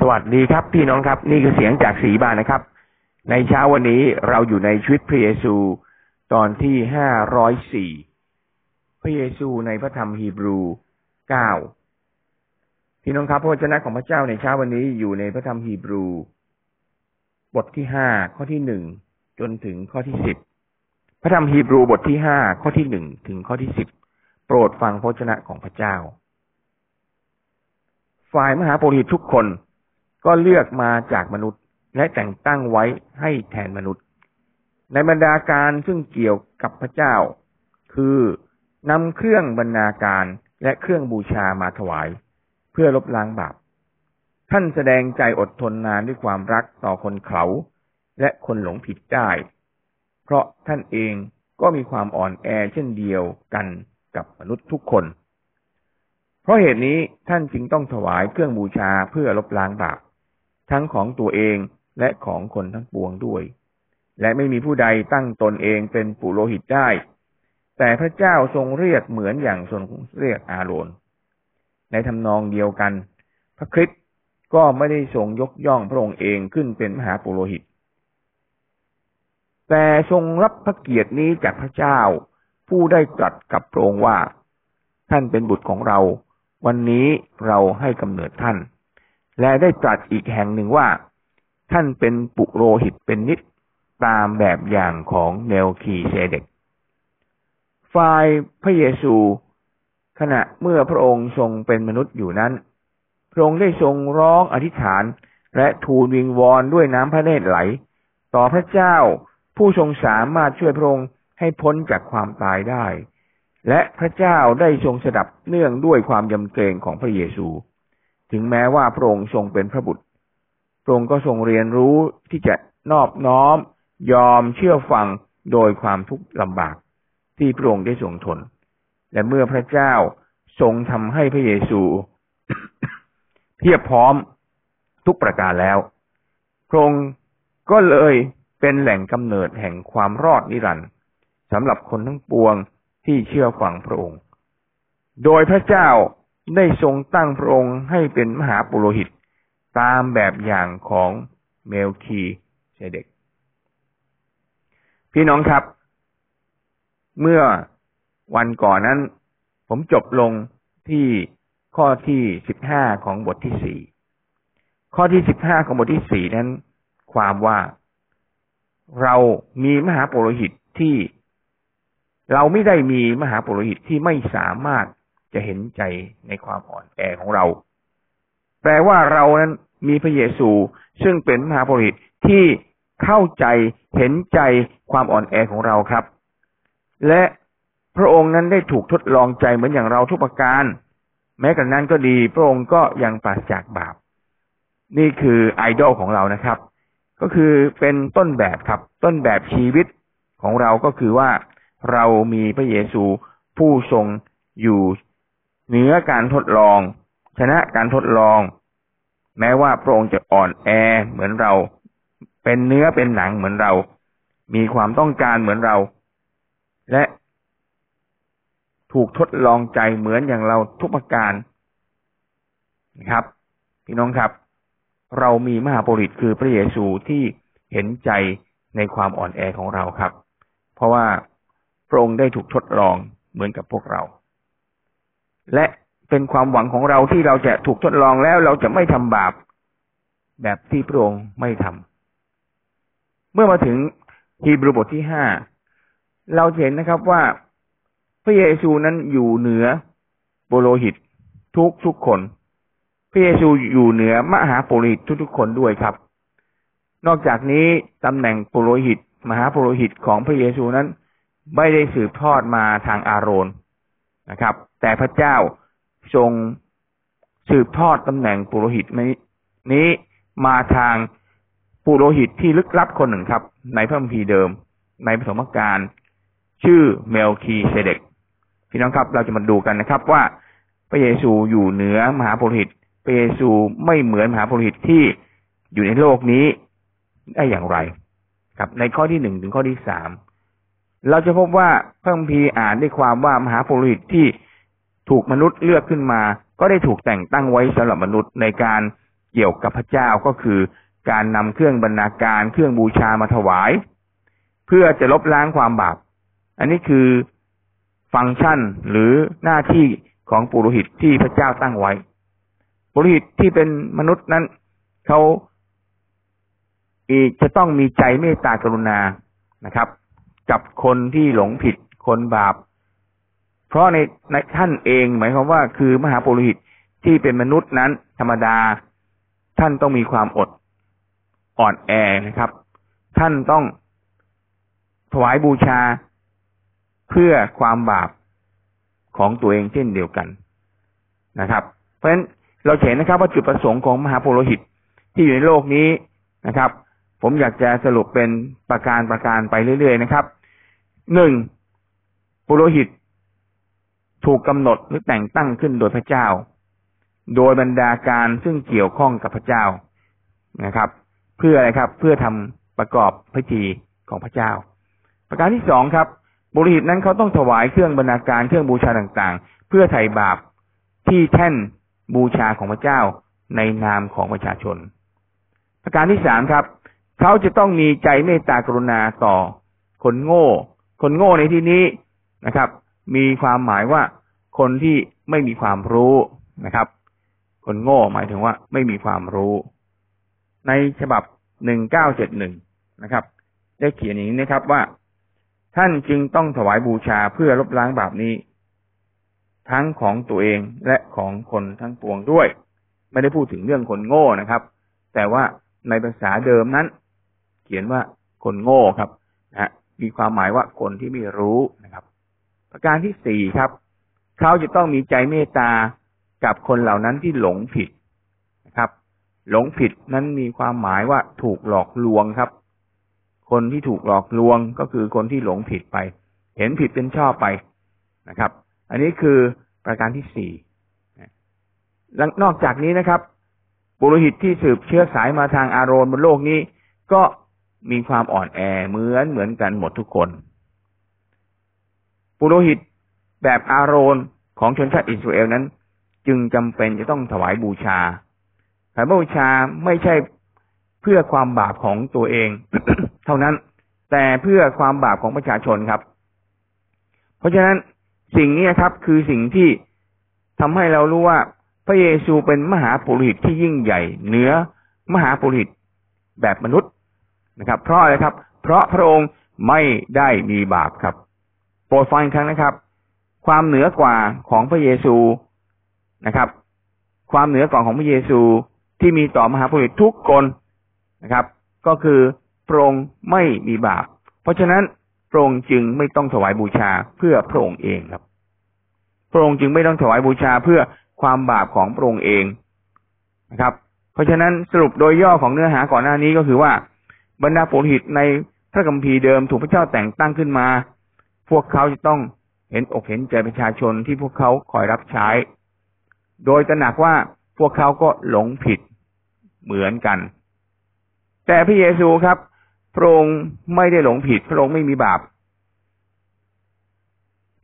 สวัสดีครับพี่น้องครับ นี่คือเสียงจากสีบานนะครับ ในเช้าวันนี้เราอยู่ในชีวิตพระเยซูตอนที่ห้าร้อยสี่พระเยซูในพระธรรมฮีบรูเก้าพี่น้องครับพระวจนะของพระเจ้าในเช้าวันนี้อยู่ในพระธรรมฮีบรู บทที่ห้าข้อที่หนึ่งจนถึงข้อที่สิบพระธรรมฮีบรูบทที่ห้าข้อที่หนึ่งถึงข้อที่สิบโปรดฟังพระวจนะของพระเจ้า ฝ่ายมหาปุริตทุกคน ก็เลือกมาจากมนุษย์ และแต่งตั้งไว้ให้แทนมนุษย์ ในบรรดาการซึ่งเกี่ยวกับพระเจ้า คือนำเครื่องบรรณาการและเครื่องบูชามาถวาย เพื่อลบล้างบาปท่านแสดงใจอดทนนานด้วยความรักต่อคนเขาและคนหลงผิดได้ เพราะท่านเองก็มีความอ่อนแอเช่นเดียวกันกับมนุษย์ทุกคน เพราะเหตุนี้ท่านจึงต้องถวายเครื่องบูชาเพื่อลบล้างบาป ทั้งของตัวเองและของคนทั้งปวงด้วย และไม่มีผู้ใดตั้งตนเองเป็นปุโรหิตได้ แต่พระเจ้าทรงเรียกเหมือนอย่างทรงเรียกอาโรน ในทำนองเดียวกัน พระคริสต์ก็ไม่ได้ทรงยกย่องพระองค์เองขึ้นเป็นมหาปุโรหิต แต่ทรงรับพระเกียรตินี้จากพระเจ้า ผู้ได้ตรัสกับพระองค์ว่า ท่านเป็นบุตรของเรา วันนี้เราให้กำเนิดท่าน และได้ตรัสอีกแห่งหนึ่งว่า ท่านเป็นปุโรหิตเป็นนิดตามแบบอย่างของเนลคีเซเดกฝ่ายพระเยซู ขณะเมื่อพระองค์ทรงเป็นมนุษย์อยู่นั้น พระองค์ได้ทรงร้องอธิษฐานและทูลวิงวอนด้วยน้ำพระเนตรไหล ต่อพระเจ้าผู้ทรงสามารถช่วยพระองค์ให้พ้นจากความตายได้ และพระเจ้าได้ทรงสดับเนื่องด้วยความยำเกรงของพระเยซู ถึงแม้ว่าพระองค์ทรงเป็นพระบุตร พระองค์ก็ทรงเรียนรู้ที่จะนอบน้อม ยอมเชื่อฟังโดยความทุกข์ลำบาก ที่พระองค์ได้ทรงทน และเมื่อพระเจ้าทรงทำให้พระเยซู เพียบพร้อมทุกประการแล้ว พระองค์ก็เลยเป็นแหล่งกำเนิดแห่งความรอดนิรันดร์สำหรับคนทั้งปวงที่เชื่อฟังพระองค์ โดยพระเจ้า ได้ทรงตั้งพระองค์ให้เป็นมหาปุโรหิต ตามแบบอย่างของเมลคีเชเดก พี่น้องครับ เมื่อวันก่อนนั้น ผมจบลงที่ข้อที่สิบห้าของบทที่สี่ข้อที่สิบห้าของบทที่สี่นั้น ความว่าเรามีมหาปุโรหิตที่ เราไม่ได้มีมหาปุโรหิตที่ไม่สามารถ จะเห็นใจในความอ่อนแอของเรา แปลว่าเรานั้นมีพระเยซูซึ่งเป็นมหาปุริตที่เข้าใจเห็นใจความอ่อนแอของเราครับ และพระองค์นั้นได้ถูกทดลองใจเหมือนอย่างเราทุกประการ แม้กระนั้นก็ดี พระองค์ก็ยังปราศจากบาป นี่คือไอดอลของเรานะครับ ก็คือเป็นต้นแบบครับ ต้นแบบชีวิตของเราก็คือว่าเรามีพระเยซูผู้ทรงอยู่ เหนือการทดลอง ชนะการทดลอง แม้ว่าพระองค์จะอ่อนแอเหมือนเรา เป็นเนื้อเป็นหนังเหมือนเรา มีความต้องการเหมือนเรา และถูกทดลองใจเหมือนอย่างเราทุกประการนะครับพี่น้องครับ เรามีมหาปริตคือพระเยซูที่เห็นใจในความอ่อนแอของเราครับ เพราะว่าพระองค์ได้ถูกทดลองเหมือนกับพวกเรา และเป็นความหวังของเราที่เราจะถูกทดลองแล้วเราจะไม่ทำบาป แบบที่พระองค์ไม่ทำเมื่อมาถึงฮีบรูบทที่ห้าเราเห็นนะครับว่าพระเยซูนั้นอยู่เหนือโปโลหิตทุกทุกคน พระเยซูอยู่เหนือมหาโปโลหิตทุกๆคนด้วยครับ นอกจากนี้ตำแหน่งโปโลหิต มหาปุโรหิตของพระเยซูนั้น ไม่ได้สืบทอดมาทางอาโรน นะครับ แต่พระเจ้าทรงสืบทอดตำแหน่งปุโรหิตนี้มาทางปุโรหิตที่ลึกลับคนหนึ่งครับ ในพระคัมภีร์เดิม ในปฐมกาลชื่อเมลคีเซเดกพี่น้องครับ เราจะมาดูกันนะครับ ว่าพระเยซูอยู่เหนือมหาปุโรหิตพระเยซูไม่เหมือนมหาปุโรหิตที่อยู่ในโลกนี้ได้อย่างไร ครับ ในข้อที่หนึ่งถึงข้อที่สาม เราจะพบว่าพระคัมภีร์อ่านได้ความว่ามหาปุโรหิตที่ถูกมนุษย์เลือกขึ้นมา ก็ได้ถูกแต่งตั้งไว้สำหรับมนุษย์ในการเกี่ยวกับพระเจ้าก็คือ การนำเครื่องบรรณาการเครื่องบูชามาถวาย เพื่อจะลบล้างความบาป อันนี้คือฟังก์ชันหรือหน้าที่ของปุโรหิตที่พระเจ้าตั้งไว้ ปุโรหิตที่เป็นมนุษย์นั้นเขาจะต้องมีใจเมตตากรุณานะครับ กับคนที่หลงผิดคนบาป เพราะในในท่านเองหมายความว่าคือมหาปุโรหิตที่เป็นมนุษย์นั้น ธรรมดา ท่านต้องมีความอดอ่อนแอนะครับ ท่านต้องถวายบูชาเพื่อความบาปของตัวเองเช่นเดียวกันนะครับ เพราะฉะนั้นเราเห็นนะครับว่าจุดประสงค์ของมหาปุโรหิตที่อยู่ในโลกนี้นะครับ ผมอยากจะสรุปเป็นประการประการไปเรื่อยๆนะครับหนึ่งปุโรหิต ถูกกำหนดหรือแต่งตั้งขึ้นโดยพระเจ้า โดยบรรดาการซึ่งเกี่ยวข้องกับพระเจ้านะครับ เพื่ออะไรครับ เพื่อทำประกอบพิธีของพระเจ้า ประการที่สองครับบุริหิตนั้นเขาต้องถวายเครื่องบรรณาการเครื่องบูชาต่างๆ เพื่อไถ่บาปที่แท่นบูชาของพระเจ้าในนามของประชาชน ประการที่สามครับ เขาจะต้องมีใจเมตตากรุณาต่อ คนโง่ คนโง่ในที่นี้นะครับ มีความหมายว่าคนที่ไม่มีความรู้นะครับ คนโง่หมายถึงว่าไม่มีความรู้ ในฉบับหนึ่งเก้าเจ็ดหนึ่งนะครับ ได้เขียนอย่างนี้นะครับว่า ท่านจึงต้องถวายบูชาเพื่อลบล้างบาปนี้ ทั้งของตัวเองและของคนทั้งปวงด้วย ไม่ได้พูดถึงเรื่องคนโง่นะครับ แต่ว่าในภาษาเดิมนั้น เขียนว่าคนโง่ครับนะมีความหมายว่าคนที่ไม่รู้นะครับ ประการที่สี่ครับ เขาจะต้องมีใจเมตตากับคนเหล่านั้นที่หลงผิดนะครับ หลงผิดนั้นมีความหมายว่าถูกหลอกลวงครับ คนที่ถูกหลอกลวงก็คือคนที่หลงผิดไป เห็นผิดเป็นชอบไปนะครับ อันนี้คือประการที่สี่นอกจากนี้นะครับ บุรุหิตที่สืบเชื้อสายมาทางอารอนบนโลกนี้ ก็ มีความอ่อนแอเหมือนเหมือนกันหมดทุกคน ปุโรหิตแบบอารอนของชนชาติอิสราเอลนั้น จึงจำเป็นจะต้องถวายบูชาถวายบูชาไม่ใช่เพื่อความบาปของตัวเอง เท่านั้น แต่เพื่อความบาปของประชาชนครับ เพราะฉะนั้นสิ่งนี้ครับ คือสิ่งที่ทำให้เรารู้ว่า พระเยซูเป็นมหาปุโรหิตที่ยิ่งใหญ่ เหนือมหาปุโรหิตแบบมนุษย์ นะครับ เพราะอะไรครับ เพราะพระองค์ไม่ได้มีบาปครับ โปรดฟังครั้งนะครับ ความเหนือกว่าของพระเยซูนะครับ ความเหนือกว่าของพระเยซูที่มีต่อมหาปุโรหิทุกคนนะครับ ก็คือพระองค์ไม่มีบาป เพราะฉะนั้นพระองค์จึงไม่ต้องถวายบูชาเพื่อพระองค์เองครับ พระองค์จึงไม่ต้องถวายบูชาเพื่อความบาปของพระองค์เองนะครับ เพราะฉะนั้นสรุปโดยย่อของเนื้อหาก่อนหน้านี้ก็คือว่า บรรดาปุหิตในพระคัมภีร์เดิมถูกพระเจ้าแต่งตั้งขึ้นมา พวกเขาจะต้องเห็นอกเห็นใจประชาชนที่พวกเขาคอยรับใช้ โดยตระหนักว่าพวกเขาก็หลงผิดเหมือนกัน แต่พระเยซูครับ พระองค์ไม่ได้หลงผิด พระองค์ไม่มีบาป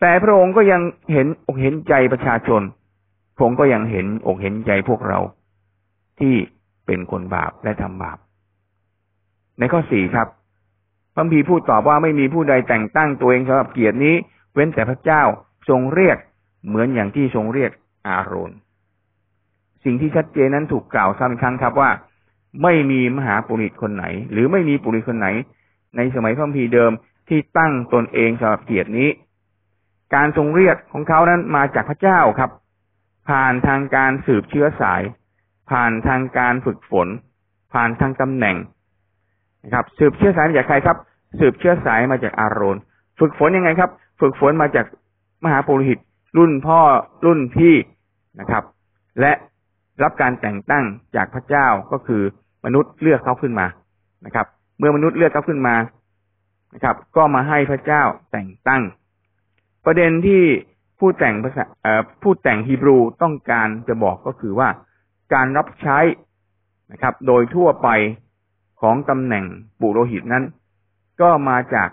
แต่พระองค์ก็ยังเห็นอกเห็นใจประชาชน พระองค์ก็ยังเห็นอกเห็นใจพวกเราที่เป็นคนบาปและทำบาป ในข้อสี่ครับพระพีพูดตอบว่าไม่มีผู้ใดแต่งตั้งตัวเองสำหรับเกียรตินี้ เว้นแต่พระเจ้าทรงเรียกเหมือนอย่างที่ทรงเรียกอาโรน สิ่งที่ชัดเจนนั้นถูกกล่าวซ้ำอีกครั้งครับว่า ไม่มีมหาปุริตคนไหน หรือไม่มีปุริตคนไหน ในสมัยพระพีเดิมที่ตั้งตนเองสำหรับเกียรตินี้ การทรงเรียกของเขานั้นมาจากพระเจ้าครับ ผ่านทางการสืบเชื้อสาย ผ่านทางการฝึกฝน ผ่านทางตำแหน่ง นะครับ สืบเชื้อสายมาจากใครครับ สืบเชื้อสายมาจากอารอนฝึกฝนยังไงครับ ฝึกฝนมาจากมหาปุริหิต รุ่นพ่อรุ่นพี่นะครับ และรับการแต่งตั้งจากพระเจ้าก็คือมนุษย์เลือกเขาขึ้นมานะครับ เมื่อมนุษย์เลือกเขาขึ้นมานะครับ ก็มาให้พระเจ้าแต่งตั้ง ประเด็นที่ผู้แต่งภาษาผู้แต่งฮีบรูต้องการจะบอกก็คือว่าการรับใช้นะครับ โดยทั่วไป ของตำแหน่งปุโรหิตนั้น ก็มาจาก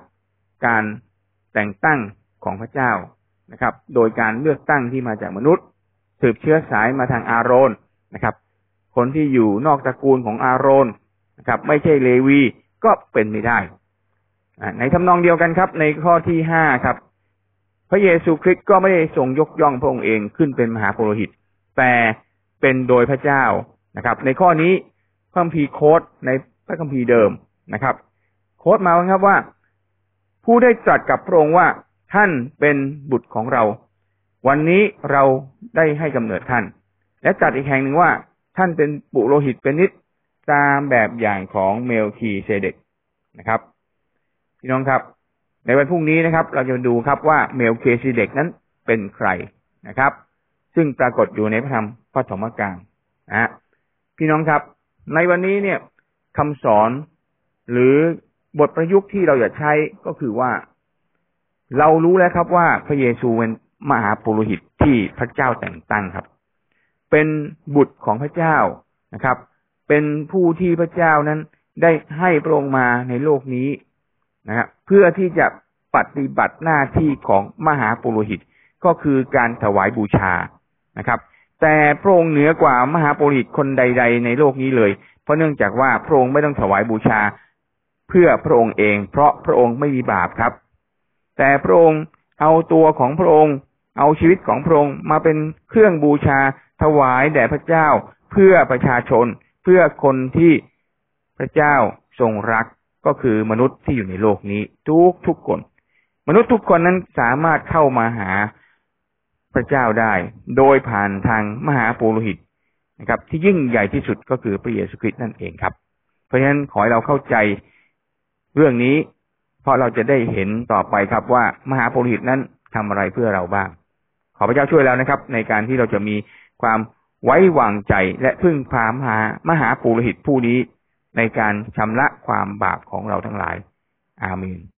การแต่งตั้งของพระเจ้านะครับ โดยการเลือกตั้งที่มาจากมนุษย์ สืบเชื้อสายมาทางอารอนนะครับ คนที่อยู่นอกตระกูลของอาโรนนะครับ ไม่ใช่เลวีก็เป็นไม่ได้ในทำนองเดียวกันครับ ในข้อที่ห้าครับ พระเยซูคริสต์ก็ไม่ได้ทรงยกย่องพระองค์เองขึ้นเป็นมหาปุโรหิต แต่เป็นโดยพระเจ้านะครับ ในข้อนี้พระคัมภีร์โค้ดใน พระคัมภีร์เดิมนะครับ โค้ดมาครับว่า ผู้ได้ตรัสกับพระองค์ว่าท่านเป็นบุตรของเรา วันนี้เราได้ให้กำเนิดท่าน และตรัสอีกแห่งหนึ่งว่า ท่านเป็นปุโรหิตเป็นนิดตามแบบอย่างของเมลคีเซเดกนะครับ พี่น้องครับ ในวันพรุ่งนี้นะครับ เราจะดูครับว่าเมลคีเซเดกนั้นเป็นใครนะครับ ซึ่งปรากฏอยู่ในพระธรรมพระธรรมกาลนะพี่น้องครับ ในวันนี้เนี่ย คำสอนหรือบทประยุกต์ที่เราอยากใช้ก็คือว่า เรารู้แล้วครับว่าพระเยซูเป็นมหาปุโรหิตที่พระเจ้าแต่งตั้งครับ เป็นบุตรของพระเจ้านะครับ เป็นผู้ที่พระเจ้านั้นได้ให้พระองค์มาในโลกนี้นะครับเพื่อที่จะปฏิบัติหน้าที่ของมหาปุโรหิตก็คือการถวายบูชานะครับ แต่พระองค์เหนือกว่ามหาปุโรหิตคนใด ๆ ในโลกนี้เลย เพราะเนื่องจากว่าพระองค์ไม่ต้องถวายบูชา เพื่อพระองค์เอง เพราะพระองค์ไม่มีบาปครับ แต่พระองค์เอาตัวของพระองค์ เอาชีวิตของพระองค์มาเป็นเครื่องบูชาถวายแด่พระเจ้า เพื่อประชาชน เพื่อคนที่พระเจ้าทรงรักก็คือมนุษย์ที่อยู่ในโลกนี้ ทุกทุกคน มนุษย์ทุกคนนั้นสามารถเข้ามาหา ระเจ้าได้ โดยผ่านทางมหาปุโรหิตนะครับ ที่ยิ่งใหญ่ที่สุดก็คือพระเยซูคริสต์นั่นเองครับ เพราะฉะนั้นขอให้เราเข้าใจเรื่องนี้ เพราะเราจะได้เห็นต่อไปครับว่ามหาปุโรหิตนั้นทำอะไรเพื่อเราบ้าง ขอพระเจ้าช่วยแล้วนะครับ ในการที่เราจะมีความไว้วางใจและพึ่งพามหามหาปุโรหิตผู้นี้ในการชำระความบาปของเราทั้งหลาย อาเมน